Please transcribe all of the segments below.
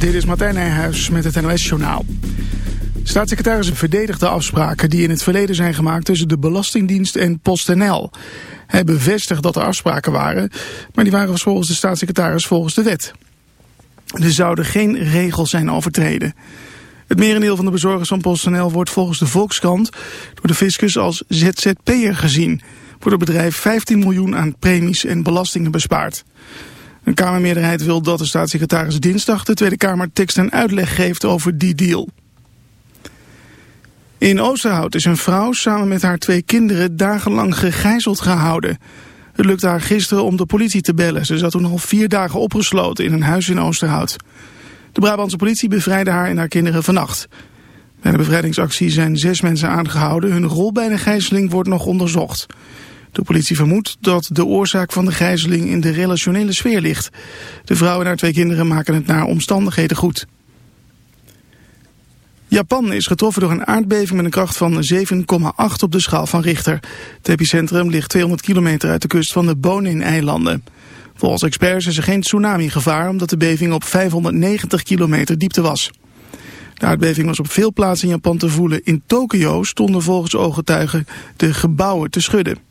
Dit is Martijn Nijhuis met het NOS-journaal. Staatssecretaris verdedigt de afspraken die in het verleden zijn gemaakt tussen de Belastingdienst en PostNL. Hij bevestigt dat er afspraken waren, maar die waren volgens de staatssecretaris volgens de wet. Er zouden geen regels zijn overtreden. Het merendeel van de bezorgers van PostNL wordt volgens de Volkskrant door de fiscus als ZZP'er gezien. Wordt het bedrijf 15 miljoen aan premies en belastingen bespaard. Een Kamermeerderheid wil dat de staatssecretaris dinsdag de Tweede Kamer tekst en uitleg geeft over die deal. In Oosterhout is een vrouw samen met haar twee kinderen dagenlang gegijzeld gehouden. Het lukte haar gisteren om de politie te bellen. Ze zat toen al vier dagen opgesloten in een huis in Oosterhout. De Brabantse politie bevrijdde haar en haar kinderen vannacht. Bij de bevrijdingsactie zijn zes mensen aangehouden. Hun rol bij de gijzeling wordt nog onderzocht. De politie vermoedt dat de oorzaak van de gijzeling in de relationele sfeer ligt. De vrouw en haar twee kinderen maken het naar omstandigheden goed. Japan is getroffen door een aardbeving met een kracht van 7,8 op de schaal van Richter. Het epicentrum ligt 200 kilometer uit de kust van de Bonin-eilanden. Volgens experts is er geen tsunami-gevaar omdat de beving op 590 kilometer diepte was. De aardbeving was op veel plaatsen in Japan te voelen. In Tokio stonden volgens ooggetuigen de gebouwen te schudden.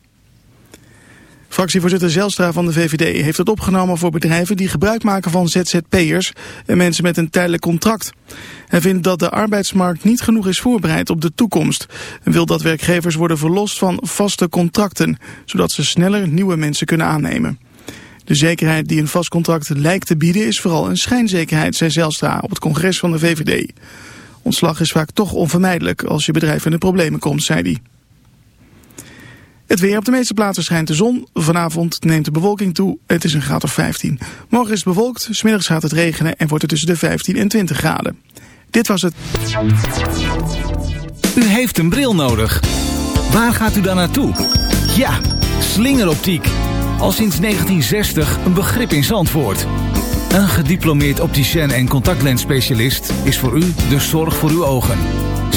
Fractievoorzitter Zelstra van de VVD heeft het opgenomen voor bedrijven die gebruik maken van ZZP'ers en mensen met een tijdelijk contract. Hij vindt dat de arbeidsmarkt niet genoeg is voorbereid op de toekomst en wil dat werkgevers worden verlost van vaste contracten, zodat ze sneller nieuwe mensen kunnen aannemen. De zekerheid die een vast contract lijkt te bieden is vooral een schijnzekerheid, zei Zelstra op het congres van de VVD. Ontslag is vaak toch onvermijdelijk als je bedrijf in de problemen komt, zei hij. Het weer op de meeste plaatsen schijnt de zon. Vanavond neemt de bewolking toe. Het is een graad of 15. Morgen is het bewolkt, smiddags gaat het regenen en wordt het tussen de 15 en 20 graden. Dit was het. U heeft een bril nodig. Waar gaat u dan naartoe? Ja, slingeroptiek. Al sinds 1960 een begrip in Zandvoort. Een gediplomeerd opticien en contactlensspecialist is voor u de zorg voor uw ogen.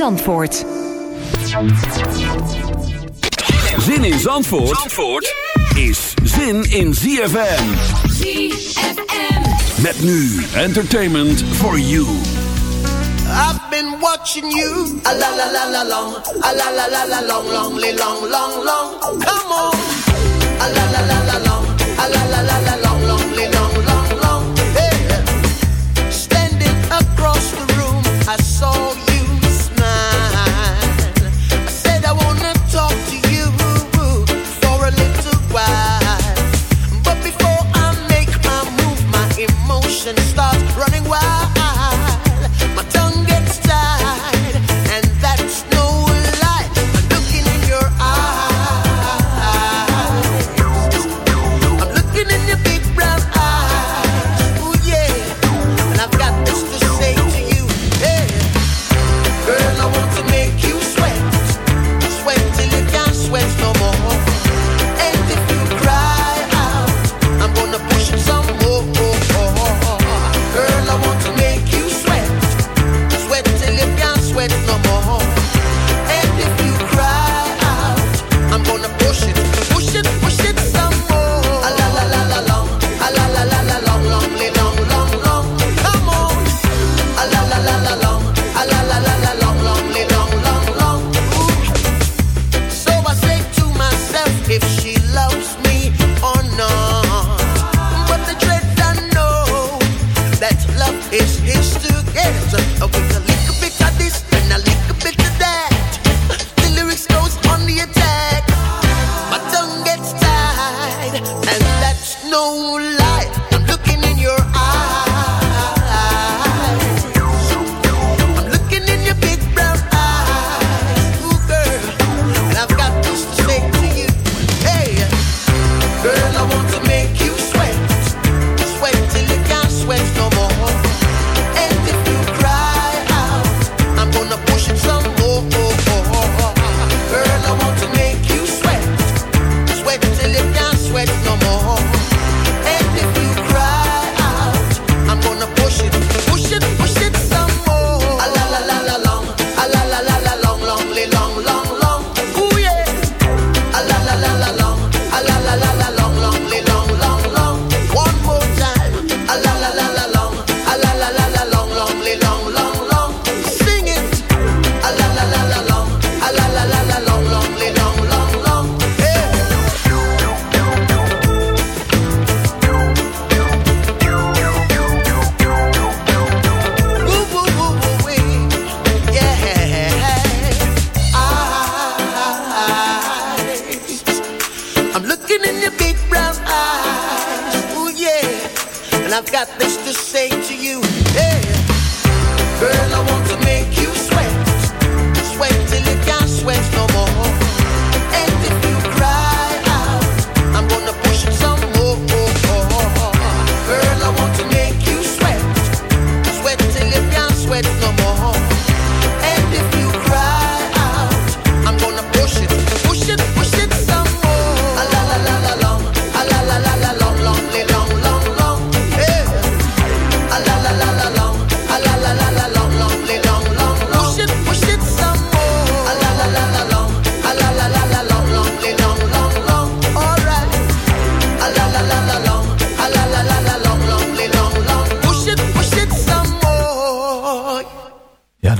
Zandvoort. Zin in Zandvoort, Zandvoort is zin in ZFM. ZFM. Met nu entertainment for you. I've been watching you. A la la la la long. A la la la la long, long, long, long, long. Come on. A la la la la long.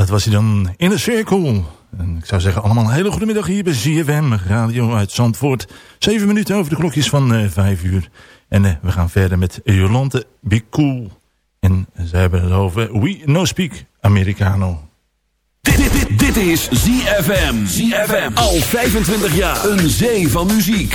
Dat was hij dan in de cirkel. En ik zou zeggen, allemaal een hele goede middag hier bij ZFM Radio uit Zandvoort. Zeven minuten over de klokjes van eh, vijf uur. En eh, we gaan verder met Jolante Big Cool. En ze hebben het over We No Speak Americano. Dit, dit is ZFM. ZFM. Al 25 jaar. Een zee van muziek.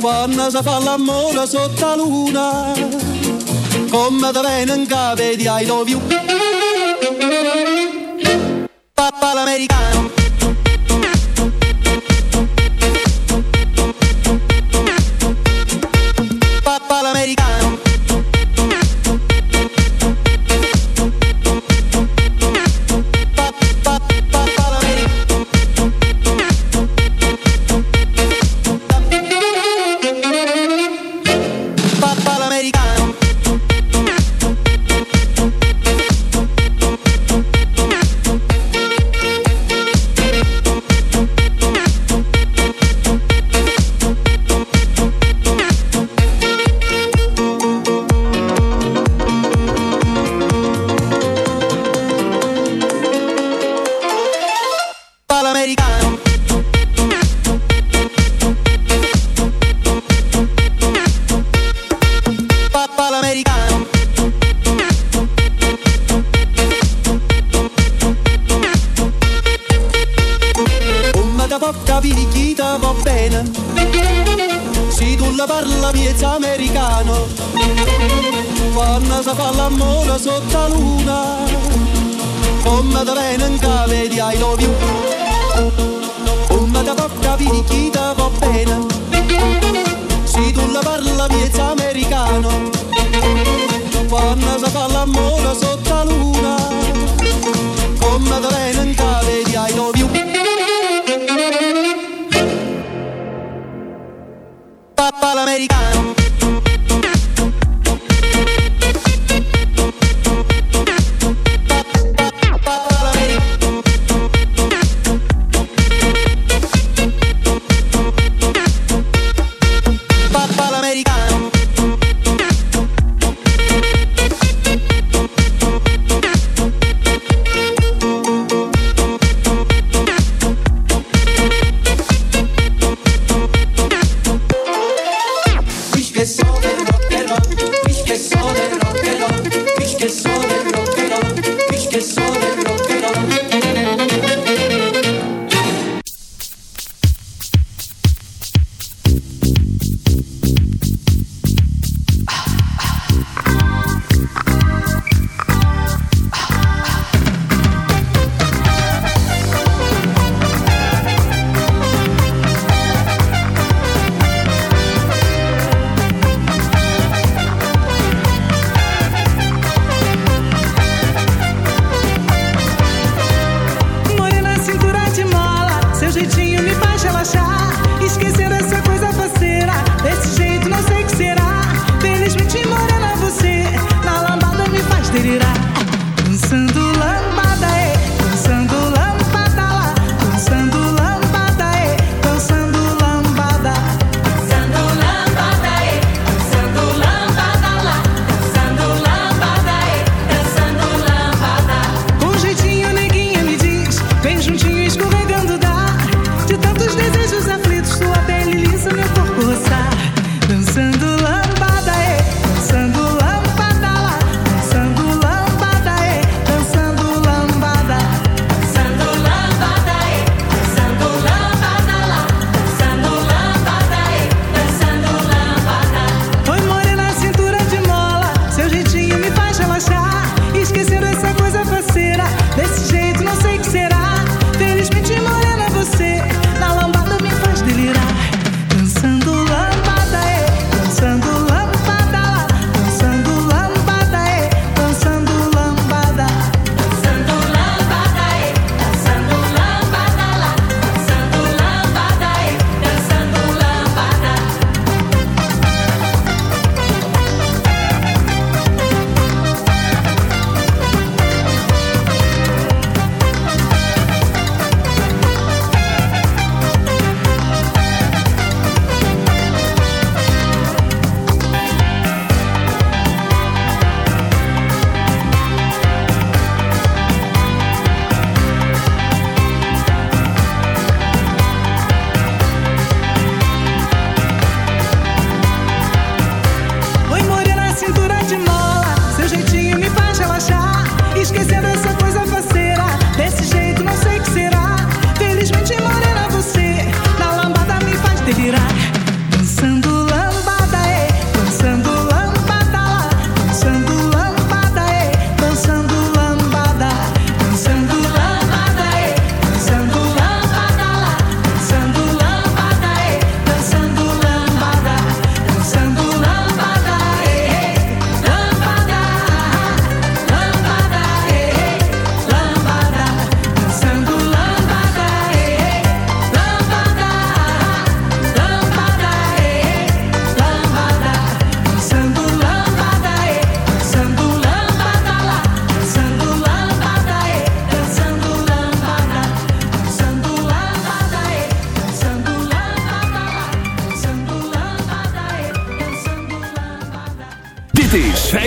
Quando si fa l'amore sotto la luna Come da viene in capo di I love you Papà l'americano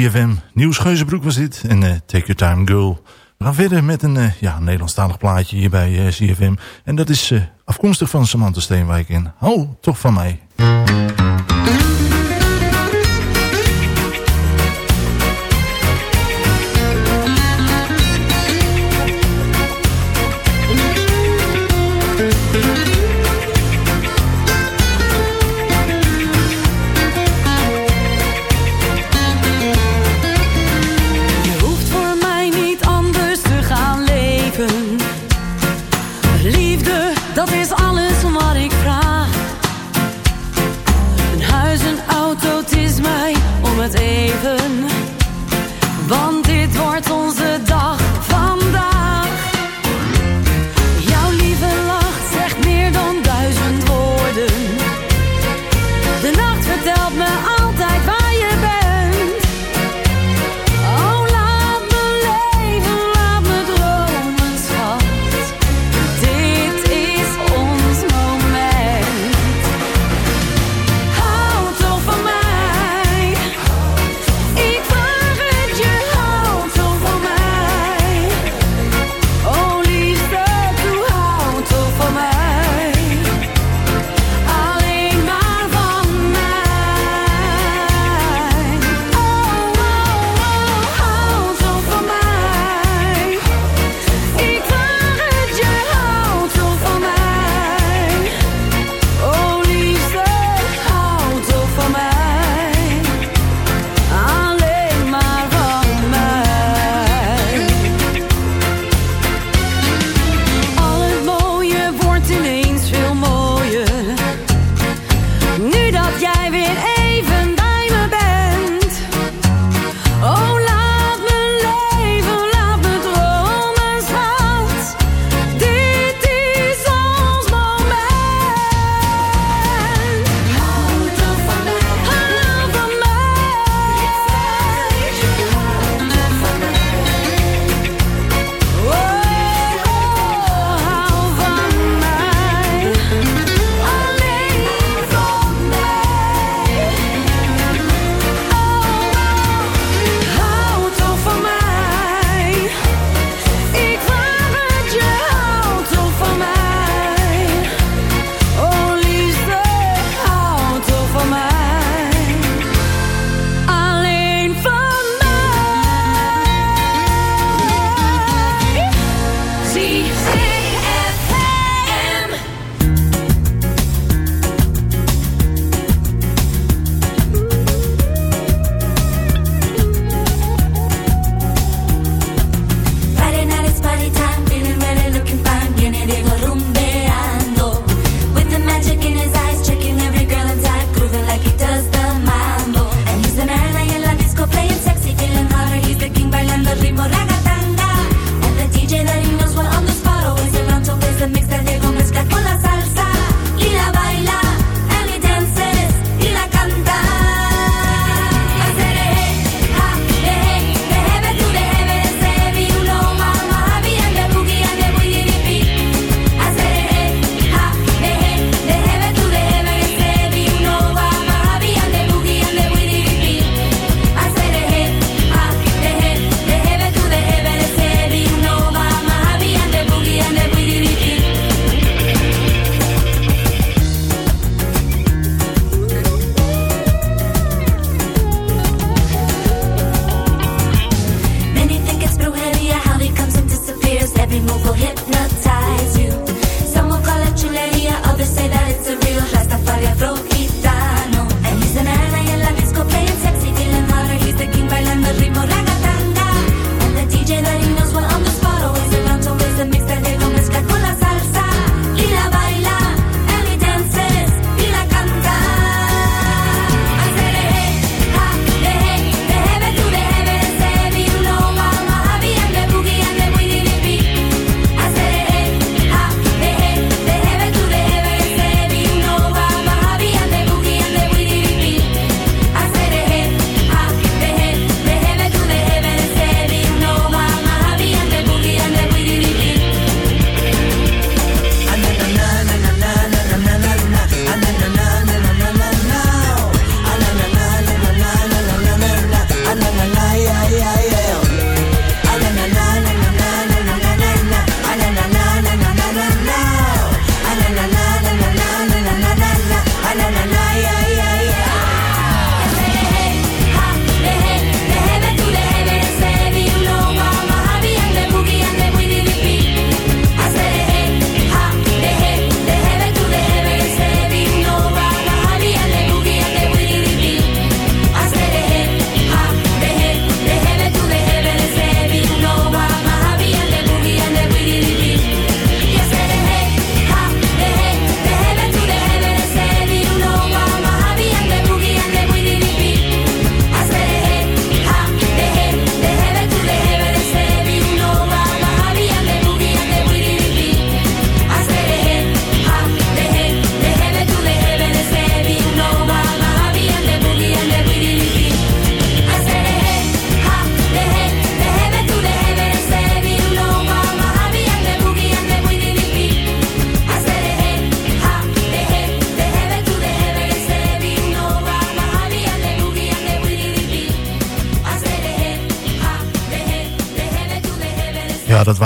ZFM. Nieuw Geuzenbroek was dit. En eh, Take Your Time Girl. We gaan verder met een eh, ja, Nederlandstalig plaatje hier bij eh, Cfm En dat is afkomstig van Samantha Steenwijk. En hou toch van mij. Total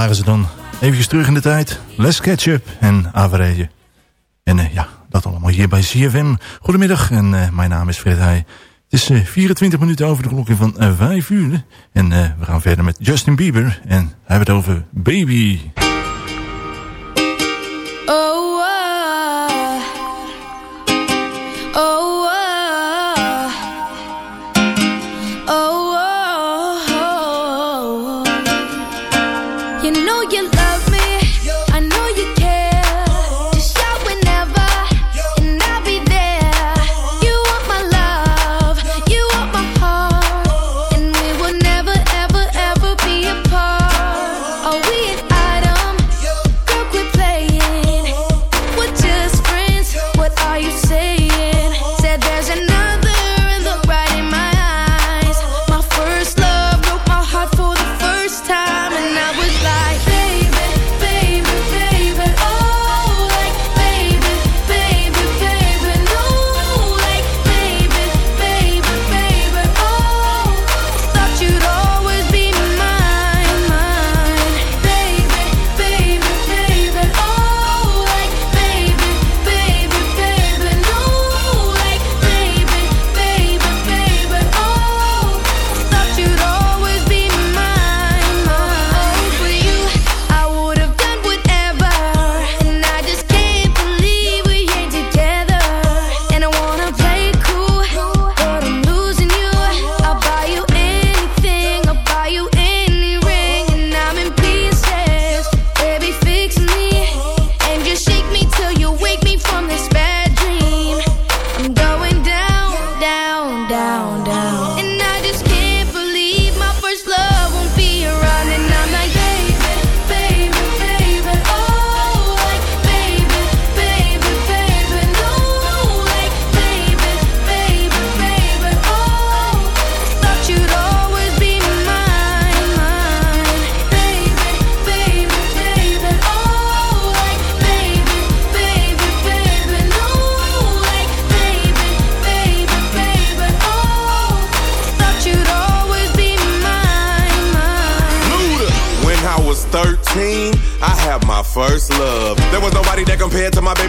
waren ze dan. Even terug in de tijd. Les Ketchup en Average. En uh, ja, dat allemaal hier bij CFM. Goedemiddag en uh, mijn naam is Fred Heij. Het is uh, 24 minuten over de klok van 5 uur. En we gaan verder met Justin Bieber. En hebben het over Baby.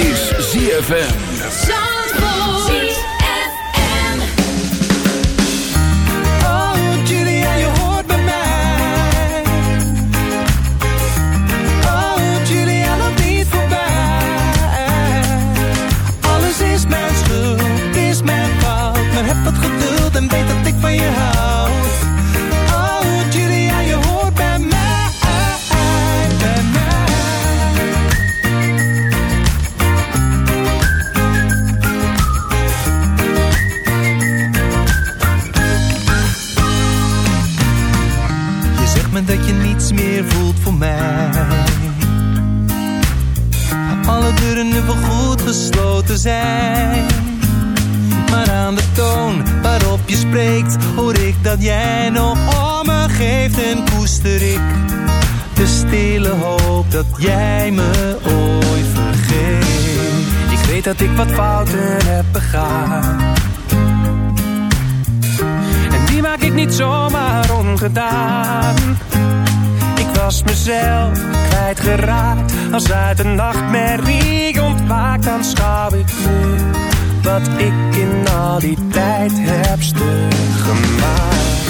is ZFM. te zijn. Maar aan de toon waarop je spreekt, hoor ik dat jij nog om me geeft en koester ik. De stille hoop dat jij me ooit vergeet. Ik weet dat ik wat fouten heb begaan. En die maak ik niet zomaar ongedaan was mezelf kwijtgeraakt. Als uit een nachtmerrie ontwaakt, dan schouw ik nu wat ik in al die tijd heb stuk gemaakt.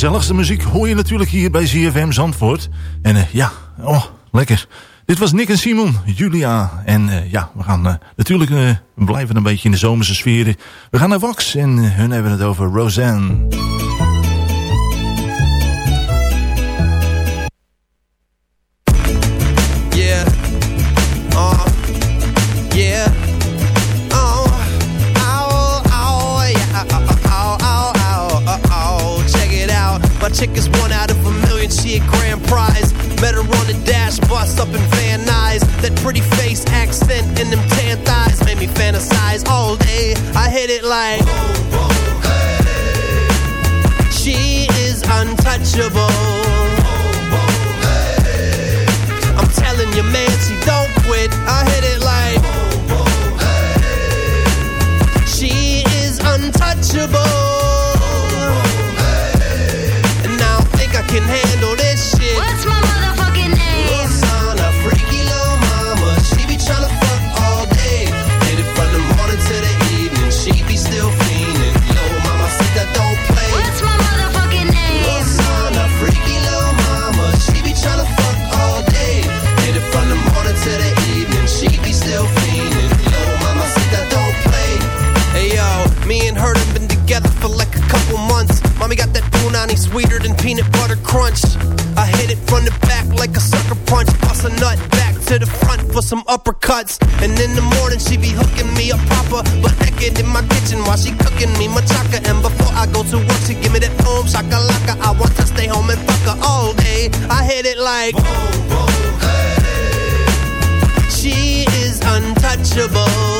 gezelligste muziek hoor je natuurlijk hier bij ZFM Zandvoort. En eh, ja, oh, lekker. Dit was Nick en Simon, Julia. En eh, ja, we gaan eh, natuurlijk blijven een beetje in de zomerse sfeer. We gaan naar Wax en hun hebben het over Roseanne. fantasize all day. I hit it like. She is untouchable. I'm telling you, man, she don't quit. I hit it like. crunch. I hit it from the back like a sucker punch. Bust a nut back to the front for some uppercuts. And in the morning, she be hooking me a proper, But naked in my kitchen while she cooking me machaca. And before I go to work, she give me that boom shakalaka. I want to stay home and fuck her all day. I hit it like boom, boom, hey. She is untouchable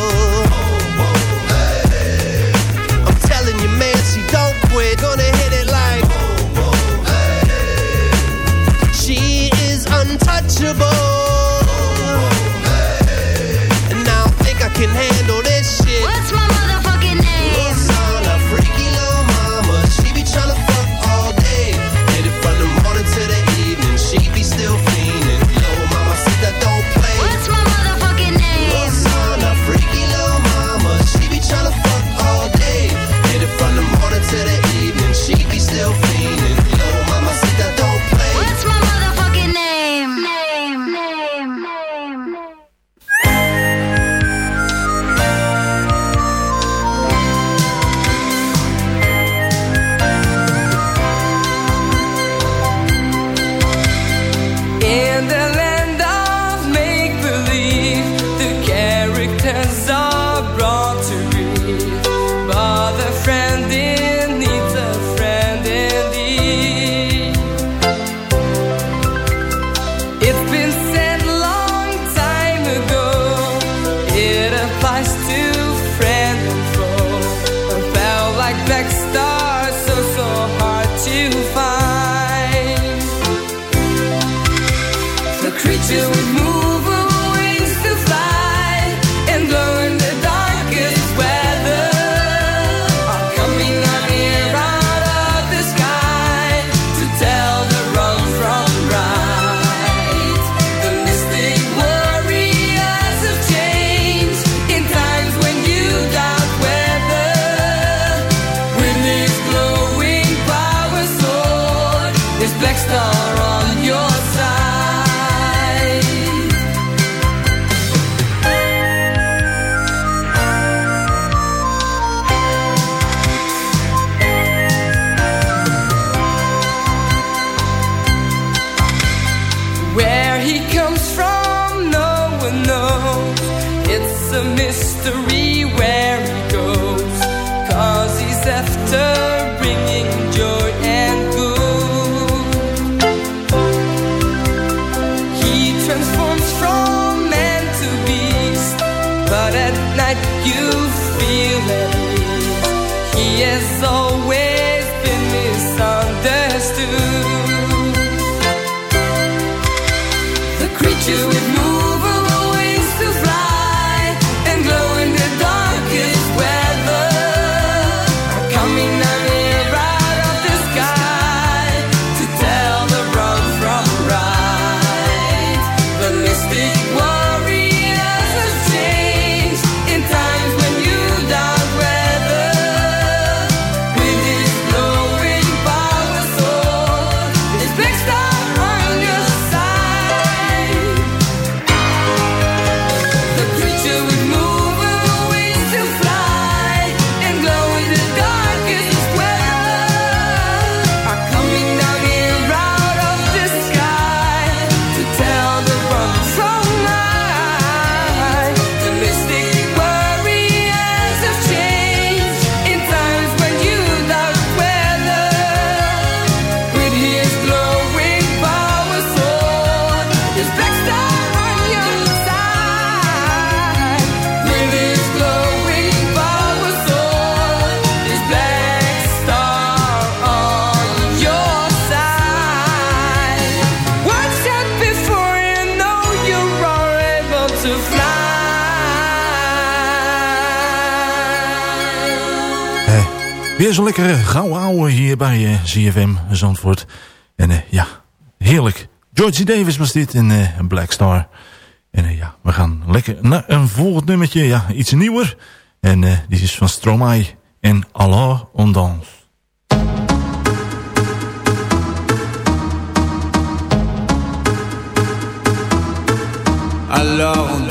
lekkere gauw ouwe hier bij eh, ZFM Zandvoort. En eh, ja, heerlijk. Georgie Davis was dit en eh, Black Star. En ja, we gaan lekker naar een volgend nummertje. Ja, iets nieuwer. En dit is van Stromae en Allah on Danse. Allah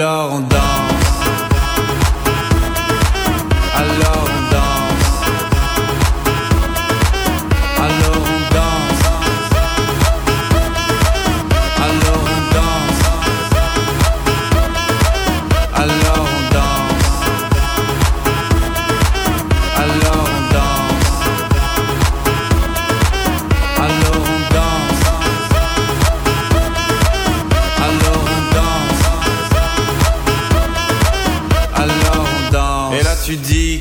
on danse.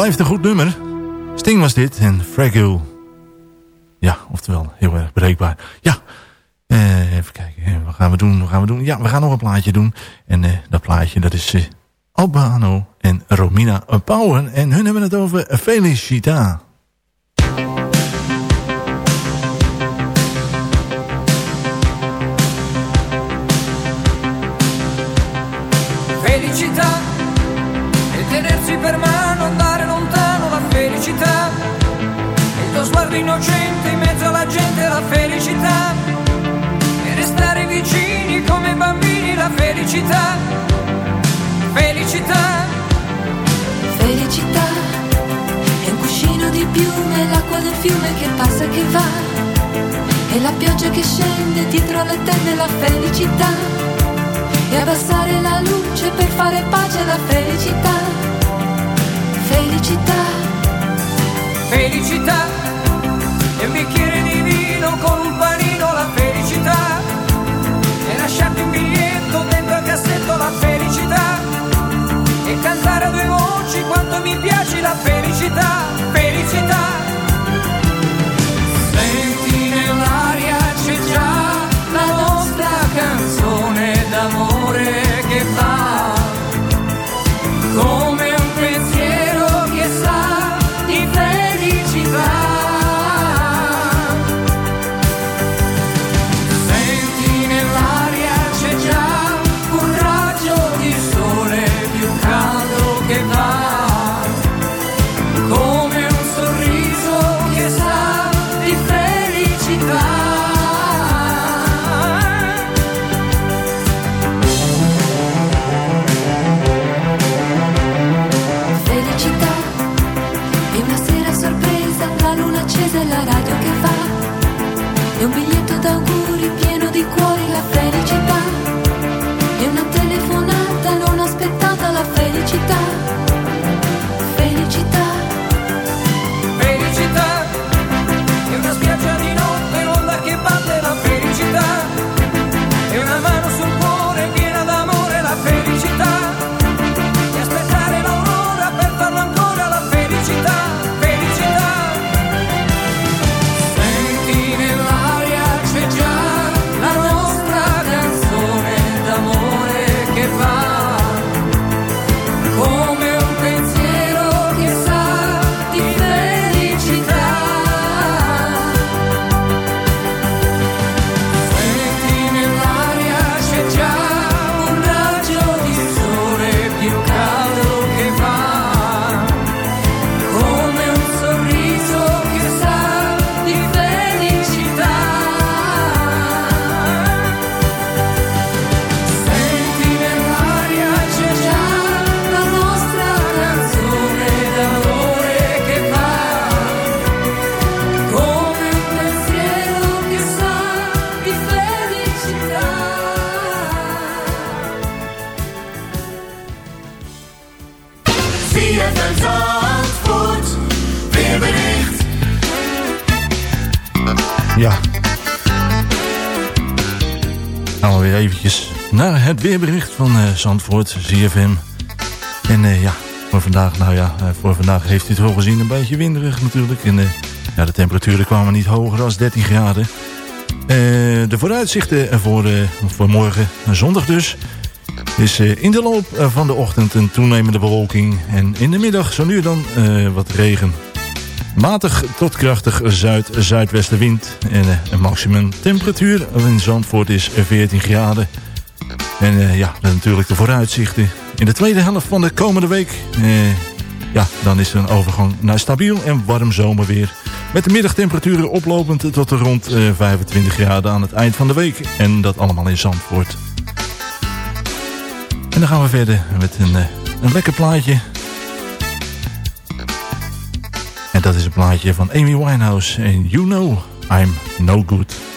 Blijft een goed nummer. Sting was dit en Fragile. Ja, oftewel heel erg breekbaar. Ja, eh, even kijken. Wat gaan we doen? Wat gaan we doen? Ja, we gaan nog een plaatje doen. En eh, dat plaatje, dat is eh, Albano en Romina Pauwen. En hun hebben het over Felicita. Sguardo innocente in mezzo alla gente la felicità. E restare vicini come bambini la felicità. Felicità. Felicità è un cuscino di piume, l'acqua del fiume che passa e che va. E la pioggia che scende dietro le tende la felicità. E abbassare la luce per fare pace alla felicità. Felicità. Felicità e un bicchiere di vino con un panino la felicità. E lasciarti un biglietto dentro al cassetto la felicità. E cantare a due voci quanto mi piace la felicità. Felicità. Het weerbericht van eh, Zandvoort, ZFM. En eh, ja, voor vandaag, nou ja, eh, voor vandaag heeft u het wel gezien. Een beetje winderig natuurlijk. En ja, de temperaturen kwamen niet hoger dan 13 graden. De vooruitzichten voor, voor morgen, zondag dus... is in de loop van de ochtend een toenemende bewolking. En in de middag zo nu dan wat regen. Matig tot krachtig zuid-zuidwestenwind. En een maximum temperatuur in Zandvoort is 14 graden. En eh, ja, natuurlijk de vooruitzichten. In de tweede helft van de komende week... eh, ja, dan is er een overgang naar stabiel en warm zomerweer. Met de middagtemperaturen oplopend tot rond eh, 25 graden aan het eind van de week. En dat allemaal in Zandvoort. En dan gaan we verder met een, eh, een lekker plaatje. En dat is een plaatje van Amy Winehouse. En You Know I'm No Good.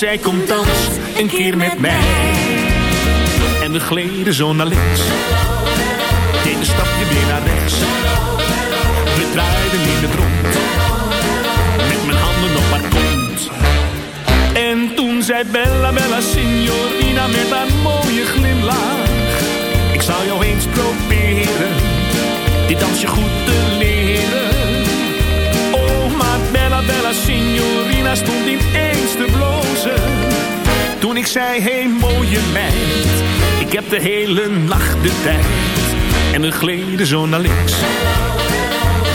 Zei kom dans een keer met mij. En we gleden zo naar links. Deed een stapje weer naar rechts. We draaiden in het rond. Met mijn handen op haar kont. En toen zei Bella, Bella, signorina met haar mooie glimlach. Ik zou jou eens proberen, dit dansje goed te leren. Signorina stond ineens te blozen. Toen ik zei, hey, mooie meid, ik heb de hele nacht de tijd. En we gleden zo naar links.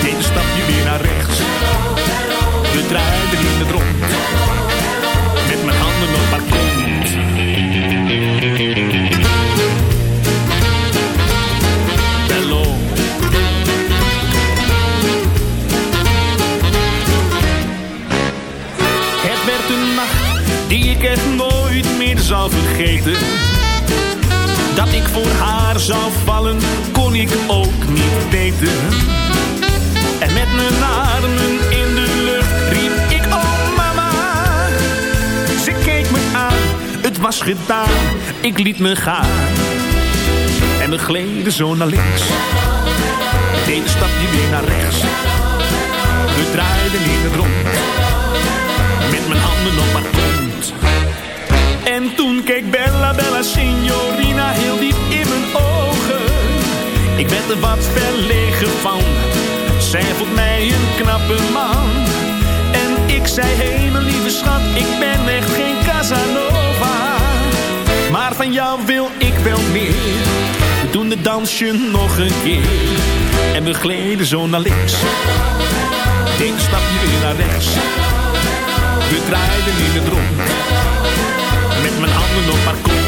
Deed een stapje weer naar rechts. We draaiden in het rond. Echt nooit meer zal vergeten. Dat ik voor haar zou vallen, kon ik ook niet weten. En met mijn armen in de lucht riep ik, oh mama. Ze keek me aan, het was gedaan, ik liet me gaan. En we gleden zo naar links. Deed een stapje weer naar rechts. We draaiden in het rond. Met mijn handen op haar. En toen keek Bella, Bella, signorina heel diep in mijn ogen. Ik werd er wat verlegen van. Zij vond mij een knappe man. En ik zei, hé lieve schat, ik ben echt geen Casanova. Maar van jou wil ik wel meer. We doen het dansje nog een keer. En we gleden zo naar links. Eén stapje weer naar rechts. We draaiden in het rond. Met mijn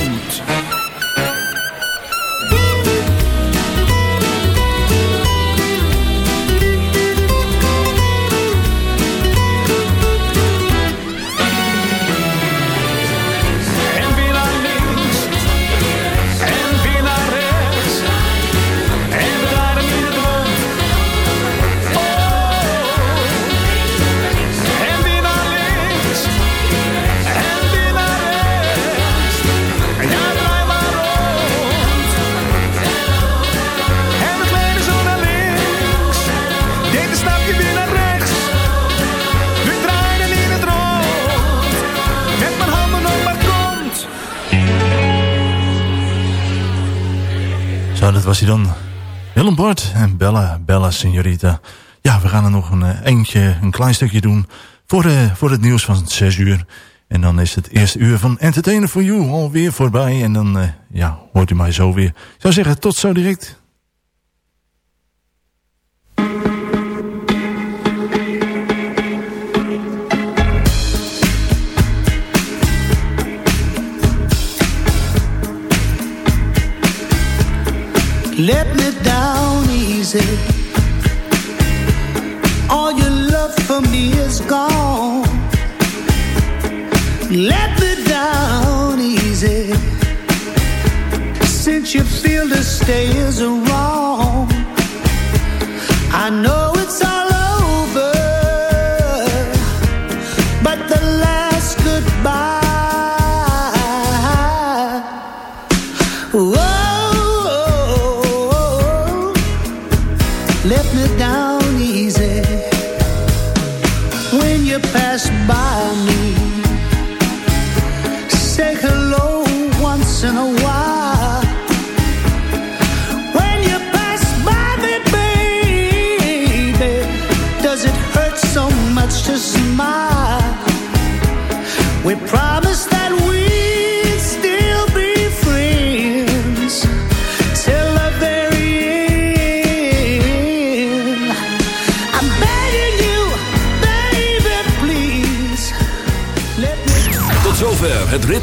was hij dan. Willem Bart en Bella, Bella Signorita. Ja, we gaan er nog een eh, eentje, een klein stukje doen voor, de, voor het nieuws van 6 uur. En dan is het eerste uur van Entertainer for You alweer voorbij. En dan eh, ja, hoort u mij zo weer. Ik zou zeggen, tot zo direct. Easy. All your love for me is gone. Let me down easy. Since you feel to stay is wrong. I know